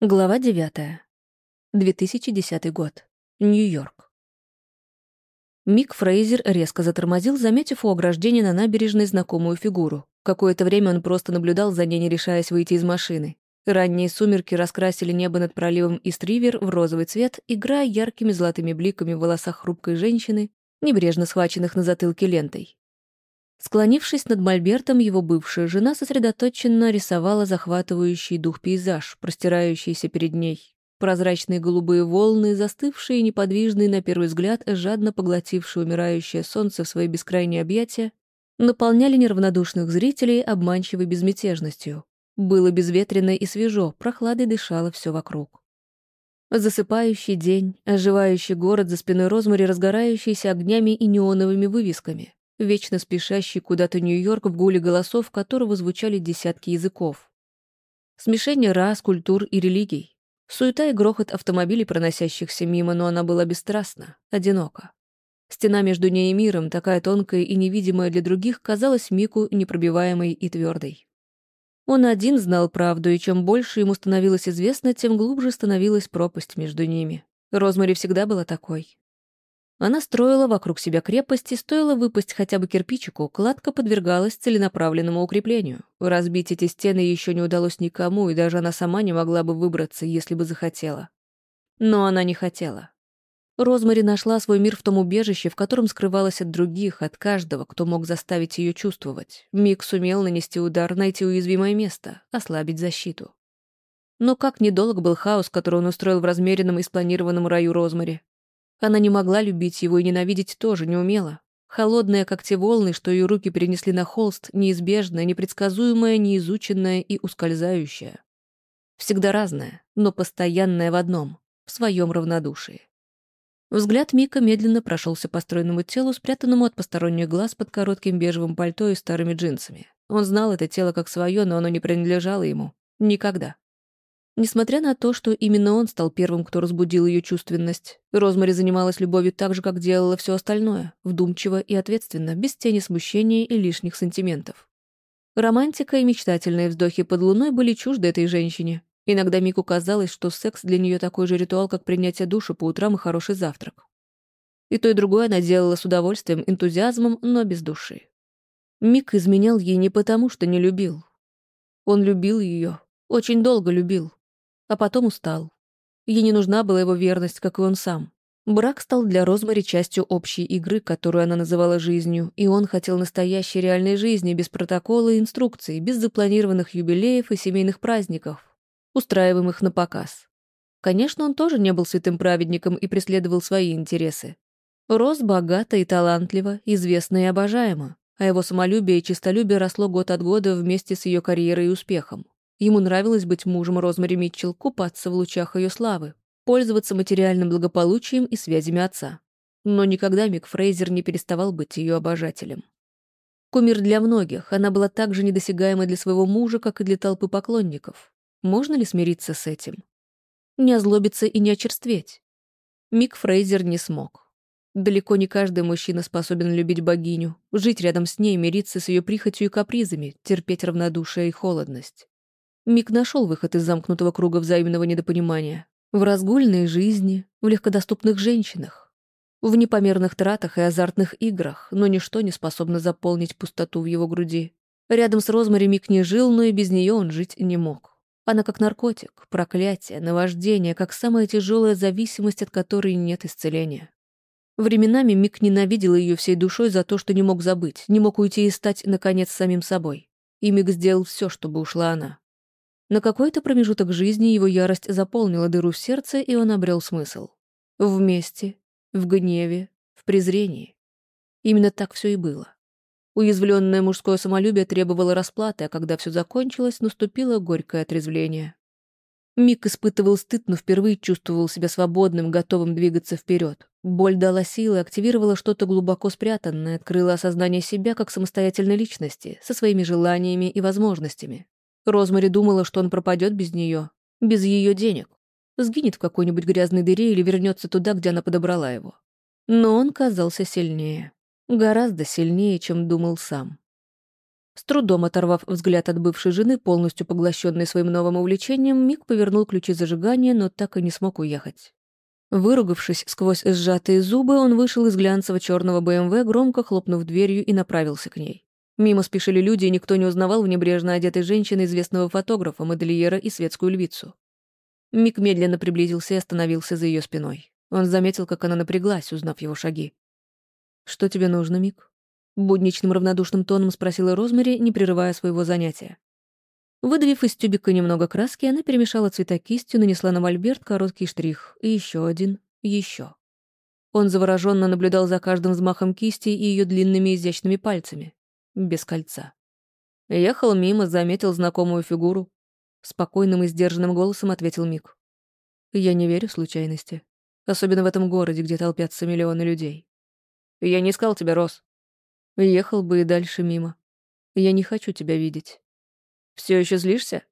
Глава 9. 2010 год. Нью-Йорк. Мик Фрейзер резко затормозил, заметив у ограждения на набережной знакомую фигуру. Какое-то время он просто наблюдал за ней, не решаясь выйти из машины. Ранние сумерки раскрасили небо над проливом Ист-Ривер в розовый цвет, играя яркими золотыми бликами в волосах хрупкой женщины, небрежно схваченных на затылке лентой. Склонившись над мольбертом, его бывшая жена сосредоточенно рисовала захватывающий дух пейзаж, простирающийся перед ней. Прозрачные голубые волны, застывшие и неподвижные на первый взгляд, жадно поглотившие умирающее солнце в свои бескрайние объятия, наполняли неравнодушных зрителей обманчивой безмятежностью. Было безветренно и свежо, прохладой дышало все вокруг. Засыпающий день, оживающий город за спиной Розмари, разгорающийся огнями и неоновыми вывесками вечно спешащий куда-то Нью-Йорк в гуле голосов, которого звучали десятки языков. Смешение рас, культур и религий. Суета и грохот автомобилей, проносящихся мимо, но она была бесстрастна, одинока. Стена между ней и миром, такая тонкая и невидимая для других, казалась Мику непробиваемой и твердой. Он один знал правду, и чем больше ему становилось известно, тем глубже становилась пропасть между ними. Розмари всегда была такой. Она строила вокруг себя крепости, стоило выпасть хотя бы кирпичику, кладка подвергалась целенаправленному укреплению. Разбить эти стены еще не удалось никому, и даже она сама не могла бы выбраться, если бы захотела. Но она не хотела. Розмари нашла свой мир в том убежище, в котором скрывалась от других, от каждого, кто мог заставить ее чувствовать. Мик сумел нанести удар, найти уязвимое место, ослабить защиту. Но как недолг был хаос, который он устроил в размеренном и спланированном раю Розмари. Она не могла любить его и ненавидеть тоже не умела. Холодная, как те волны, что ее руки перенесли на холст, неизбежная, непредсказуемая, неизученная и ускользающая. Всегда разная, но постоянная в одном, в своем равнодушии. Взгляд Мика медленно прошелся по стройному телу, спрятанному от посторонних глаз под коротким бежевым пальто и старыми джинсами. Он знал это тело как свое, но оно не принадлежало ему. Никогда. Несмотря на то, что именно он стал первым, кто разбудил ее чувственность, Розмари занималась любовью так же, как делала все остальное, вдумчиво и ответственно, без тени смущения и лишних сантиментов. Романтика и мечтательные вздохи под луной были чужды этой женщине. Иногда Мику казалось, что секс для нее такой же ритуал, как принятие душа по утрам и хороший завтрак. И то, и другое она делала с удовольствием, энтузиазмом, но без души. Мик изменял ей не потому, что не любил. Он любил ее, очень долго любил, а потом устал. Ей не нужна была его верность, как и он сам. Брак стал для Розмари частью общей игры, которую она называла жизнью, и он хотел настоящей реальной жизни, без протокола и инструкций, без запланированных юбилеев и семейных праздников, устраиваемых на показ. Конечно, он тоже не был святым праведником и преследовал свои интересы. Рос богато и талантливо, известно и обожаемо, а его самолюбие и честолюбие росло год от года вместе с ее карьерой и успехом. Ему нравилось быть мужем Розмари Митчелл, купаться в лучах ее славы, пользоваться материальным благополучием и связями отца. Но никогда Мик Фрейзер не переставал быть ее обожателем. Кумир для многих, она была так же недосягаема для своего мужа, как и для толпы поклонников. Можно ли смириться с этим? Не озлобиться и не очерстветь? Мик Фрейзер не смог. Далеко не каждый мужчина способен любить богиню, жить рядом с ней, мириться с ее прихотью и капризами, терпеть равнодушие и холодность. Мик нашел выход из замкнутого круга взаимного недопонимания. В разгульной жизни, в легкодоступных женщинах, в непомерных тратах и азартных играх, но ничто не способно заполнить пустоту в его груди. Рядом с Розмари Мик не жил, но и без нее он жить не мог. Она как наркотик, проклятие, наваждение, как самая тяжелая зависимость, от которой нет исцеления. Временами Мик ненавидел ее всей душой за то, что не мог забыть, не мог уйти и стать, наконец, самим собой. И Мик сделал все, чтобы ушла она. На какой-то промежуток жизни его ярость заполнила дыру в сердце, и он обрел смысл. Вместе, в гневе, в презрении. Именно так все и было. Уязвленное мужское самолюбие требовало расплаты, а когда все закончилось, наступило горькое отрезвление. Мик испытывал стыд, но впервые чувствовал себя свободным, готовым двигаться вперед. Боль дала силы, активировала что-то глубоко спрятанное, открыла осознание себя как самостоятельной личности, со своими желаниями и возможностями. Розмари думала, что он пропадет без нее, без ее денег, сгинет в какой-нибудь грязной дыре или вернется туда, где она подобрала его. Но он казался сильнее. Гораздо сильнее, чем думал сам. С трудом оторвав взгляд от бывшей жены, полностью поглощенной своим новым увлечением, Мик повернул ключи зажигания, но так и не смог уехать. Выругавшись сквозь сжатые зубы, он вышел из глянцевого черного БМВ, громко хлопнув дверью и направился к ней. Мимо спешили люди, и никто не узнавал в небрежно одетой женщины известного фотографа, модельера и светскую львицу. Мик медленно приблизился и остановился за ее спиной. Он заметил, как она напряглась, узнав его шаги. «Что тебе нужно, Мик?» Будничным равнодушным тоном спросила Розмари, не прерывая своего занятия. Выдавив из тюбика немного краски, она перемешала цвета кистью, нанесла на мольберт короткий штрих, и еще один, еще. Он завороженно наблюдал за каждым взмахом кисти и ее длинными изящными пальцами, без кольца. Ехал мимо, заметил знакомую фигуру. Спокойным и сдержанным голосом ответил Мик. «Я не верю в случайности. Особенно в этом городе, где толпятся миллионы людей. Я не искал тебя, Рос. Ехал бы и дальше мимо. Я не хочу тебя видеть. Все еще злишься?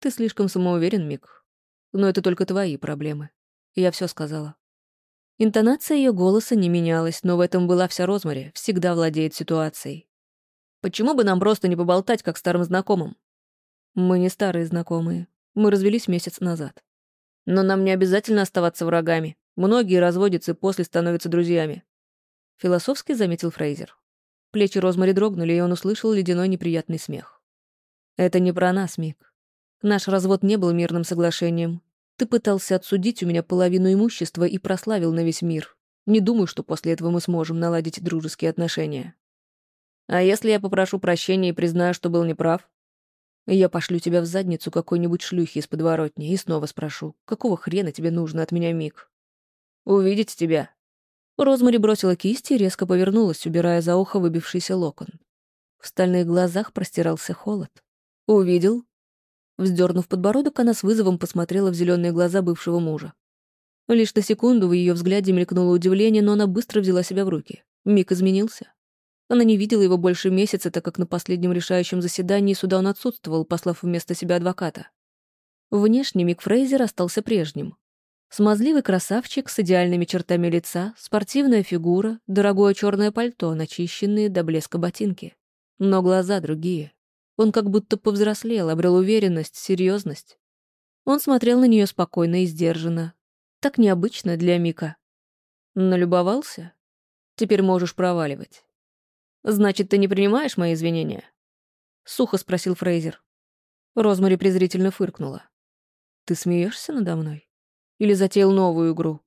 Ты слишком самоуверен, Мик. Но это только твои проблемы. Я все сказала. Интонация ее голоса не менялась, но в этом была вся Розмари, всегда владеет ситуацией. Почему бы нам просто не поболтать, как старым знакомым? Мы не старые знакомые. Мы развелись месяц назад. Но нам не обязательно оставаться врагами. Многие разводятся и после становятся друзьями. Философски заметил Фрейзер. Плечи Розмари дрогнули, и он услышал ледяной неприятный смех. «Это не про нас, Мик. Наш развод не был мирным соглашением. Ты пытался отсудить у меня половину имущества и прославил на весь мир. Не думаю, что после этого мы сможем наладить дружеские отношения. А если я попрошу прощения и признаю, что был неправ? Я пошлю тебя в задницу какой-нибудь шлюхи из подворотни и снова спрошу, какого хрена тебе нужно от меня, Мик? Увидеть тебя, Розмари бросила кисть и резко повернулась, убирая за ухо выбившийся локон. В стальных глазах простирался холод. «Увидел?» Вздернув подбородок, она с вызовом посмотрела в зеленые глаза бывшего мужа. Лишь на секунду в ее взгляде мелькнуло удивление, но она быстро взяла себя в руки. Мик изменился. Она не видела его больше месяца, так как на последнем решающем заседании суда он отсутствовал, послав вместо себя адвоката. Внешне Мик Фрейзер остался прежним. Смазливый красавчик с идеальными чертами лица, спортивная фигура, дорогое черное пальто, начищенные до блеска ботинки. Но глаза другие. Он как будто повзрослел, обрел уверенность, серьезность. Он смотрел на нее спокойно и сдержанно. Так необычно для Мика. Налюбовался? Теперь можешь проваливать. Значит, ты не принимаешь мои извинения? Сухо спросил Фрейзер. Розмари презрительно фыркнула. Ты смеешься надо мной? Или затеял новую игру?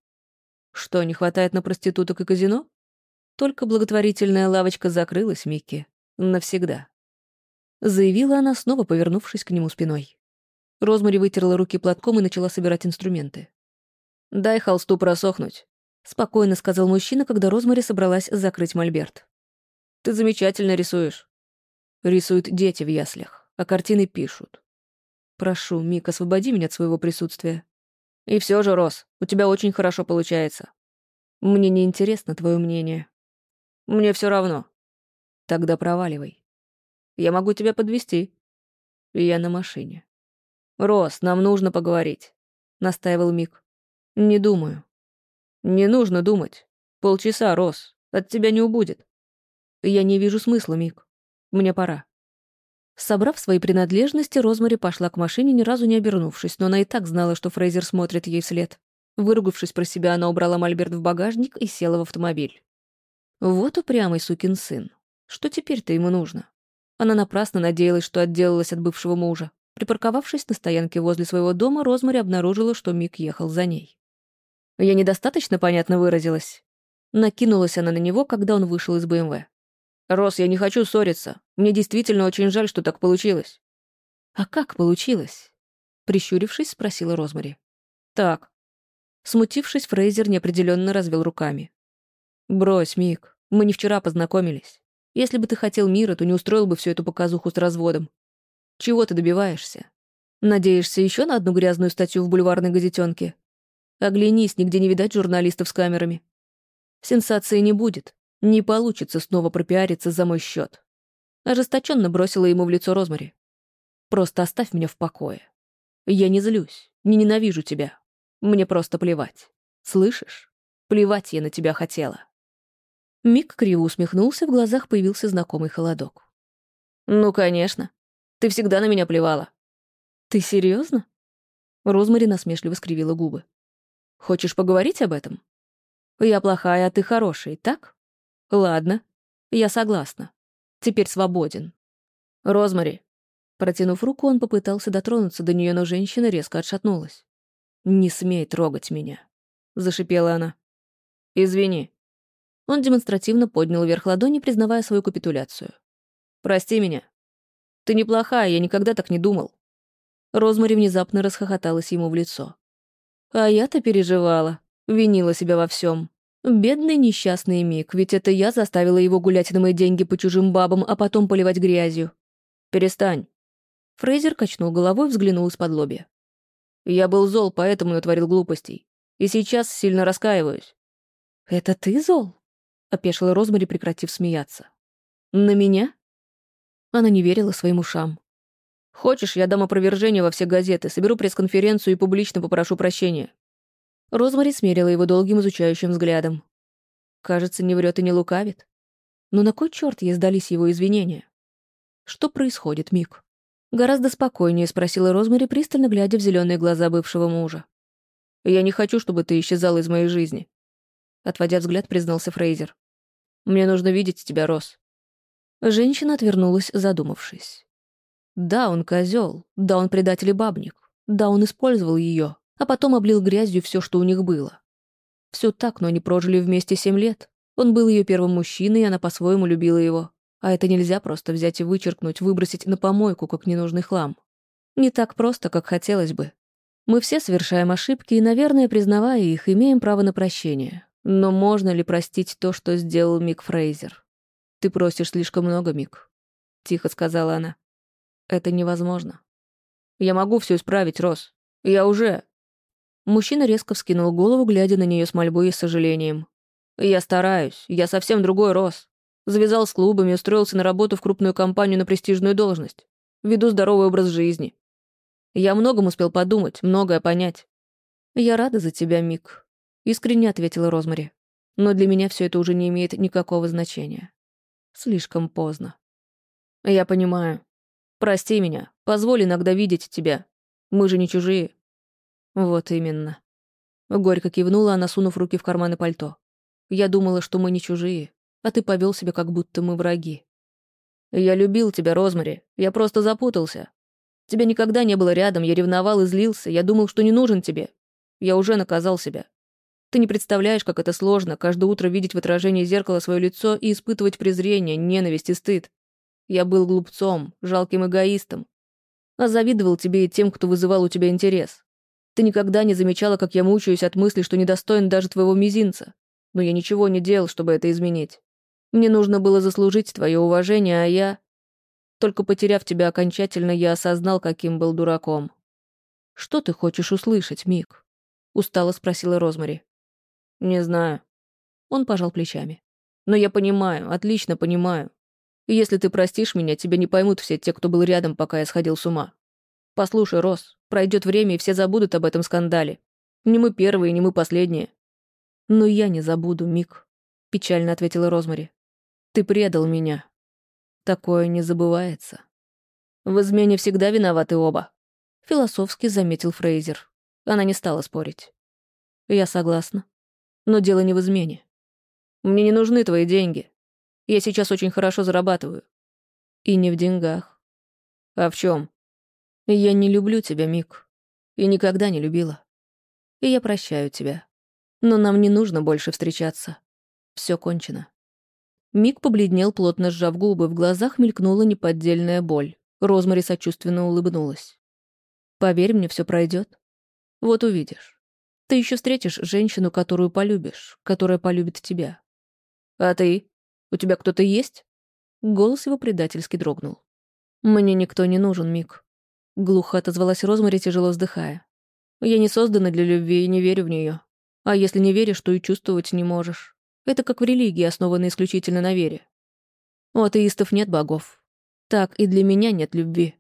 Что, не хватает на проституток и казино? Только благотворительная лавочка закрылась, Микки. Навсегда. Заявила она, снова повернувшись к нему спиной. Розмари вытерла руки платком и начала собирать инструменты. «Дай холсту просохнуть», — спокойно сказал мужчина, когда Розмари собралась закрыть мольберт. «Ты замечательно рисуешь». Рисуют дети в яслях, а картины пишут. «Прошу, Мик, освободи меня от своего присутствия. И все же, Рос, у тебя очень хорошо получается. Мне не интересно твое мнение. Мне все равно. Тогда проваливай. Я могу тебя подвести. Я на машине. Рос, нам нужно поговорить, настаивал Мик. Не думаю. Не нужно думать. Полчаса, Рос, от тебя не убудет. Я не вижу смысла, Мик. Мне пора. Собрав свои принадлежности, Розмари пошла к машине, ни разу не обернувшись, но она и так знала, что Фрейзер смотрит ей вслед. Выругавшись про себя, она убрала мольберт в багажник и села в автомобиль. Вот упрямый сукин сын. Что теперь-то ему нужно? Она напрасно надеялась, что отделалась от бывшего мужа. Припарковавшись на стоянке возле своего дома, Розмари обнаружила, что Мик ехал за ней. Я недостаточно понятно выразилась. Накинулась она на него, когда он вышел из БМВ. «Рос, я не хочу ссориться. Мне действительно очень жаль, что так получилось». «А как получилось?» Прищурившись, спросила Розмари. «Так». Смутившись, Фрейзер неопределенно развел руками. «Брось, Мик, мы не вчера познакомились. Если бы ты хотел мира, то не устроил бы всю эту показуху с разводом. Чего ты добиваешься? Надеешься еще на одну грязную статью в бульварной газетенке? Оглянись, нигде не видать журналистов с камерами. Сенсации не будет. Не получится снова пропиариться за мой счет. Ожесточенно бросила ему в лицо Розмари. Просто оставь меня в покое. Я не злюсь, не ненавижу тебя. Мне просто плевать. Слышишь? Плевать я на тебя хотела. Мик криво усмехнулся, в глазах появился знакомый холодок. «Ну, конечно. Ты всегда на меня плевала». «Ты серьезно? Розмари насмешливо скривила губы. «Хочешь поговорить об этом?» «Я плохая, а ты хороший, так?» «Ладно, я согласна. Теперь свободен». «Розмари». Протянув руку, он попытался дотронуться до нее, но женщина резко отшатнулась. «Не смей трогать меня», — зашипела она. «Извини». Он демонстративно поднял вверх ладони, признавая свою капитуляцию. «Прости меня. Ты неплохая, я никогда так не думал». Розмари внезапно расхохоталась ему в лицо. «А я-то переживала, винила себя во всем. Бедный несчастный Мик, ведь это я заставила его гулять на мои деньги по чужим бабам, а потом поливать грязью. Перестань». Фрейзер качнул головой, взглянул из-под лобья. «Я был зол, поэтому натворил глупостей. И сейчас сильно раскаиваюсь». «Это ты зол?» — опешила Розмари, прекратив смеяться. «На меня?» Она не верила своим ушам. «Хочешь, я дам опровержение во все газеты, соберу пресс-конференцию и публично попрошу прощения». Розмари смерила его долгим изучающим взглядом. Кажется, не врет и не лукавит. Но на кой черт ей сдались его извинения? Что происходит, Мик? Гораздо спокойнее спросила Розмари, пристально глядя в зеленые глаза бывшего мужа. «Я не хочу, чтобы ты исчезала из моей жизни», — отводя взгляд, признался Фрейзер. «Мне нужно видеть тебя, Рос». Женщина отвернулась, задумавшись. Да, он козел, да, он предатель и бабник, да, он использовал ее, а потом облил грязью все, что у них было. Все так, но они прожили вместе семь лет. Он был ее первым мужчиной, и она по-своему любила его. А это нельзя просто взять и вычеркнуть, выбросить на помойку, как ненужный хлам. Не так просто, как хотелось бы. Мы все совершаем ошибки и, наверное, признавая их, имеем право на прощение. Но можно ли простить то, что сделал Мик Фрейзер? «Ты просишь слишком много, Мик», — тихо сказала она. «Это невозможно. Я могу все исправить, Рос. Я уже...» Мужчина резко вскинул голову, глядя на нее с мольбой и сожалением. «Я стараюсь. Я совсем другой Рос. Завязал с клубами, устроился на работу в крупную компанию на престижную должность. Веду здоровый образ жизни. Я многом успел подумать, многое понять. Я рада за тебя, Мик», — искренне ответила Розмари. «Но для меня все это уже не имеет никакого значения. Слишком поздно. Я понимаю. Прости меня. Позволь иногда видеть тебя. Мы же не чужие. Вот именно. Горько кивнула она, сунув руки в карманы пальто. Я думала, что мы не чужие, а ты повел себя, как будто мы враги. Я любил тебя, Розмари. Я просто запутался. Тебя никогда не было рядом, я ревновал и злился, я думал, что не нужен тебе. Я уже наказал себя. Ты не представляешь, как это сложно, каждое утро видеть в отражении зеркала свое лицо и испытывать презрение, ненависть и стыд. Я был глупцом, жалким эгоистом. А завидовал тебе и тем, кто вызывал у тебя интерес. Ты никогда не замечала, как я мучаюсь от мысли, что недостоин даже твоего мизинца. Но я ничего не делал, чтобы это изменить. Мне нужно было заслужить твое уважение, а я... Только потеряв тебя окончательно, я осознал, каким был дураком. «Что ты хочешь услышать, Мик?» — устало спросила Розмари. «Не знаю». Он пожал плечами. «Но я понимаю, отлично понимаю. Если ты простишь меня, тебя не поймут все те, кто был рядом, пока я сходил с ума. Послушай, Рос, пройдет время, и все забудут об этом скандале. Не мы первые, не мы последние». «Но я не забуду, Мик», — печально ответила Розмари. «Ты предал меня. Такое не забывается». «В измене всегда виноваты оба», — философски заметил Фрейзер. Она не стала спорить. «Я согласна», но дело не в измене. Мне не нужны твои деньги. Я сейчас очень хорошо зарабатываю. И не в деньгах. А в чем? Я не люблю тебя, Мик. И никогда не любила. И я прощаю тебя. Но нам не нужно больше встречаться. Все кончено. Мик побледнел, плотно сжав губы, в глазах мелькнула неподдельная боль. Розмари сочувственно улыбнулась. «Поверь мне, все пройдет. Вот увидишь». Ты еще встретишь женщину, которую полюбишь, которая полюбит тебя. А ты? У тебя кто-то есть? Голос его предательски дрогнул. Мне никто не нужен, Мик. Глухо отозвалась Розмари, тяжело вздыхая. Я не создана для любви и не верю в нее. А если не веришь, то и чувствовать не можешь. Это как в религии, основанной исключительно на вере. У атеистов нет богов. Так и для меня нет любви.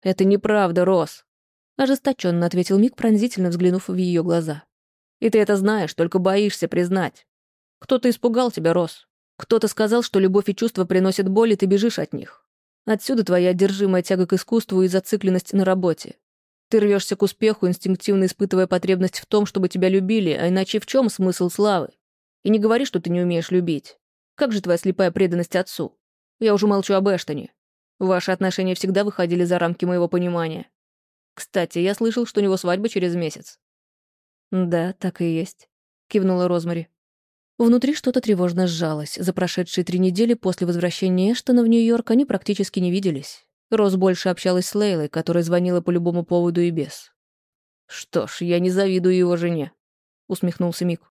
Это неправда, Рос. Ожесточенно ответил Мик, пронзительно взглянув в ее глаза. «И ты это знаешь, только боишься признать. Кто-то испугал тебя, Рос. Кто-то сказал, что любовь и чувства приносят боль, и ты бежишь от них. Отсюда твоя одержимая тяга к искусству и зацикленность на работе. Ты рвешься к успеху, инстинктивно испытывая потребность в том, чтобы тебя любили, а иначе в чем смысл славы? И не говори, что ты не умеешь любить. Как же твоя слепая преданность отцу? Я уже молчу об Эштоне. Ваши отношения всегда выходили за рамки моего понимания. Кстати, я слышал, что у него свадьба через месяц. Да, так и есть, кивнула Розмари. Внутри что-то тревожно сжалось. За прошедшие три недели после возвращения Эштона в Нью-Йорк они практически не виделись. Рос больше общалась с Лейлой, которая звонила по любому поводу и без. «Что ж, я не завидую его жене», — усмехнулся Мик.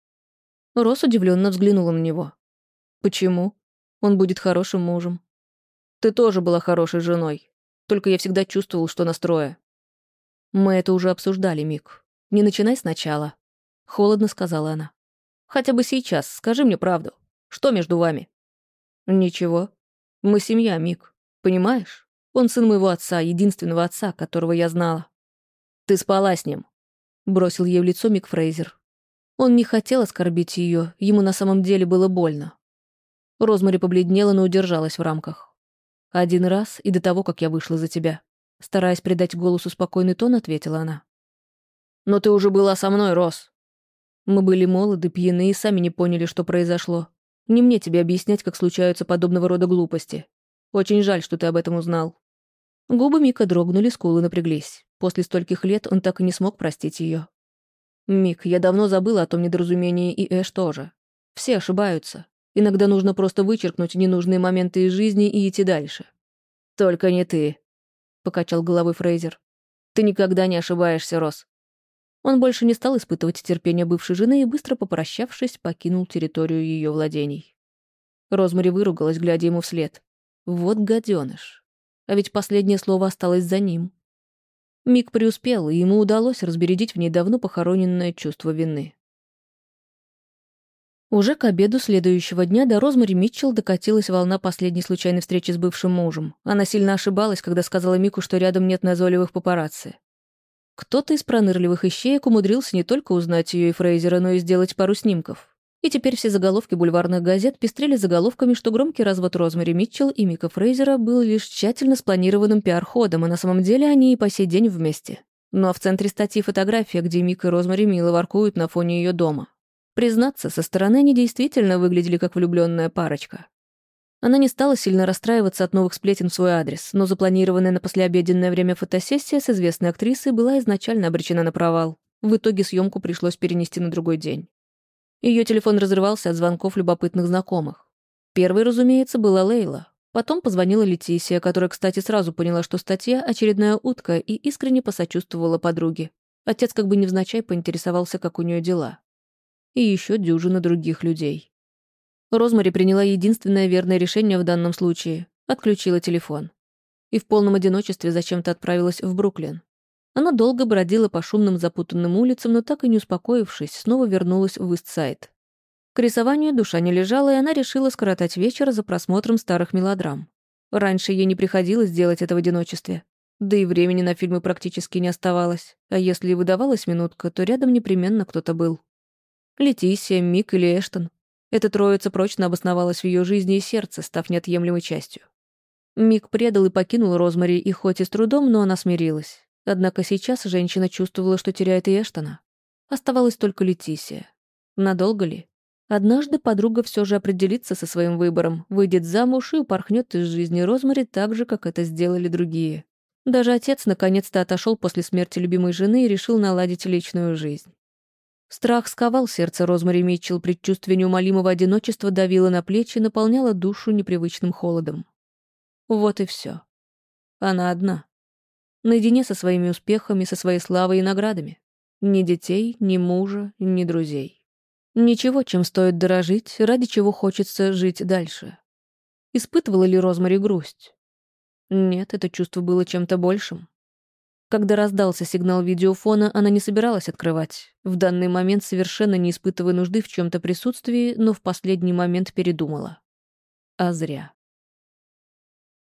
Рос удивленно взглянула на него. «Почему? Он будет хорошим мужем». «Ты тоже была хорошей женой. Только я всегда чувствовал, что настроя». «Мы это уже обсуждали, Мик. Не начинай сначала», — холодно сказала она. Хотя бы сейчас, скажи мне правду. Что между вами?» «Ничего. Мы семья, Мик. Понимаешь? Он сын моего отца, единственного отца, которого я знала». «Ты спала с ним», — бросил ей в лицо Мик Фрейзер. Он не хотел оскорбить ее, ему на самом деле было больно. Розмари побледнела, но удержалась в рамках. «Один раз и до того, как я вышла за тебя». Стараясь придать голосу спокойный тон, ответила она. «Но ты уже была со мной, Рос. Мы были молоды, пьяны и сами не поняли, что произошло. Не мне тебе объяснять, как случаются подобного рода глупости. Очень жаль, что ты об этом узнал». Губы Мика дрогнули, скулы напряглись. После стольких лет он так и не смог простить ее. «Мик, я давно забыла о том недоразумении, и Эш тоже. Все ошибаются. Иногда нужно просто вычеркнуть ненужные моменты из жизни и идти дальше». «Только не ты», — покачал головой Фрейзер. «Ты никогда не ошибаешься, Рос. Он больше не стал испытывать терпение бывшей жены и, быстро попрощавшись, покинул территорию ее владений. Розмари выругалась, глядя ему вслед. Вот гаденыш. А ведь последнее слово осталось за ним. Миг преуспел, и ему удалось разбередить в ней давно похороненное чувство вины. Уже к обеду следующего дня до Розмари Митчелл докатилась волна последней случайной встречи с бывшим мужем. Она сильно ошибалась, когда сказала Мику, что рядом нет назойливых папарацци. Кто-то из пронырливых ищеек умудрился не только узнать ее и Фрейзера, но и сделать пару снимков. И теперь все заголовки бульварных газет пестрели заголовками, что громкий развод Розмари Митчелл и Мика Фрейзера был лишь тщательно спланированным пиар-ходом, и на самом деле они и по сей день вместе. Ну а в центре статьи фотография, где Мик и Розмари мило воркуют на фоне ее дома. Признаться, со стороны они действительно выглядели как влюбленная парочка. Она не стала сильно расстраиваться от новых сплетен в свой адрес, но запланированная на послеобеденное время фотосессия с известной актрисой была изначально обречена на провал. В итоге съемку пришлось перенести на другой день. Ее телефон разрывался от звонков любопытных знакомых. Первой, разумеется, была Лейла. Потом позвонила Летисия, которая, кстати, сразу поняла, что статья — очередная утка, и искренне посочувствовала подруге. Отец как бы невзначай поинтересовался, как у нее дела. И еще дюжина других людей. Розмари приняла единственное верное решение в данном случае — отключила телефон. И в полном одиночестве зачем-то отправилась в Бруклин. Она долго бродила по шумным запутанным улицам, но так и не успокоившись, снова вернулась в Истсайд. К рисованию душа не лежала, и она решила скоротать вечер за просмотром старых мелодрам. Раньше ей не приходилось делать это в одиночестве. Да и времени на фильмы практически не оставалось. А если и выдавалась минутка, то рядом непременно кто-то был. Летисия, Мик или Эштон. Эта троица прочно обосновалась в ее жизни и сердце, став неотъемлемой частью. Мик предал и покинул Розмари, и хоть и с трудом, но она смирилась. Однако сейчас женщина чувствовала, что теряет и Эштона. Оставалась только Летисия. Надолго ли? Однажды подруга все же определится со своим выбором, выйдет замуж и упорхнет из жизни Розмари так же, как это сделали другие. Даже отец наконец-то отошел после смерти любимой жены и решил наладить личную жизнь. Страх сковал сердце Розмари Митчелл, предчувствие неумолимого одиночества давило на плечи наполняло душу непривычным холодом. Вот и все. Она одна. Наедине со своими успехами, со своей славой и наградами. Ни детей, ни мужа, ни друзей. Ничего, чем стоит дорожить, ради чего хочется жить дальше. Испытывала ли Розмари грусть? Нет, это чувство было чем-то большим. Когда раздался сигнал видеофона, она не собиралась открывать. В данный момент совершенно не испытывая нужды в чем-то присутствии, но в последний момент передумала. А зря.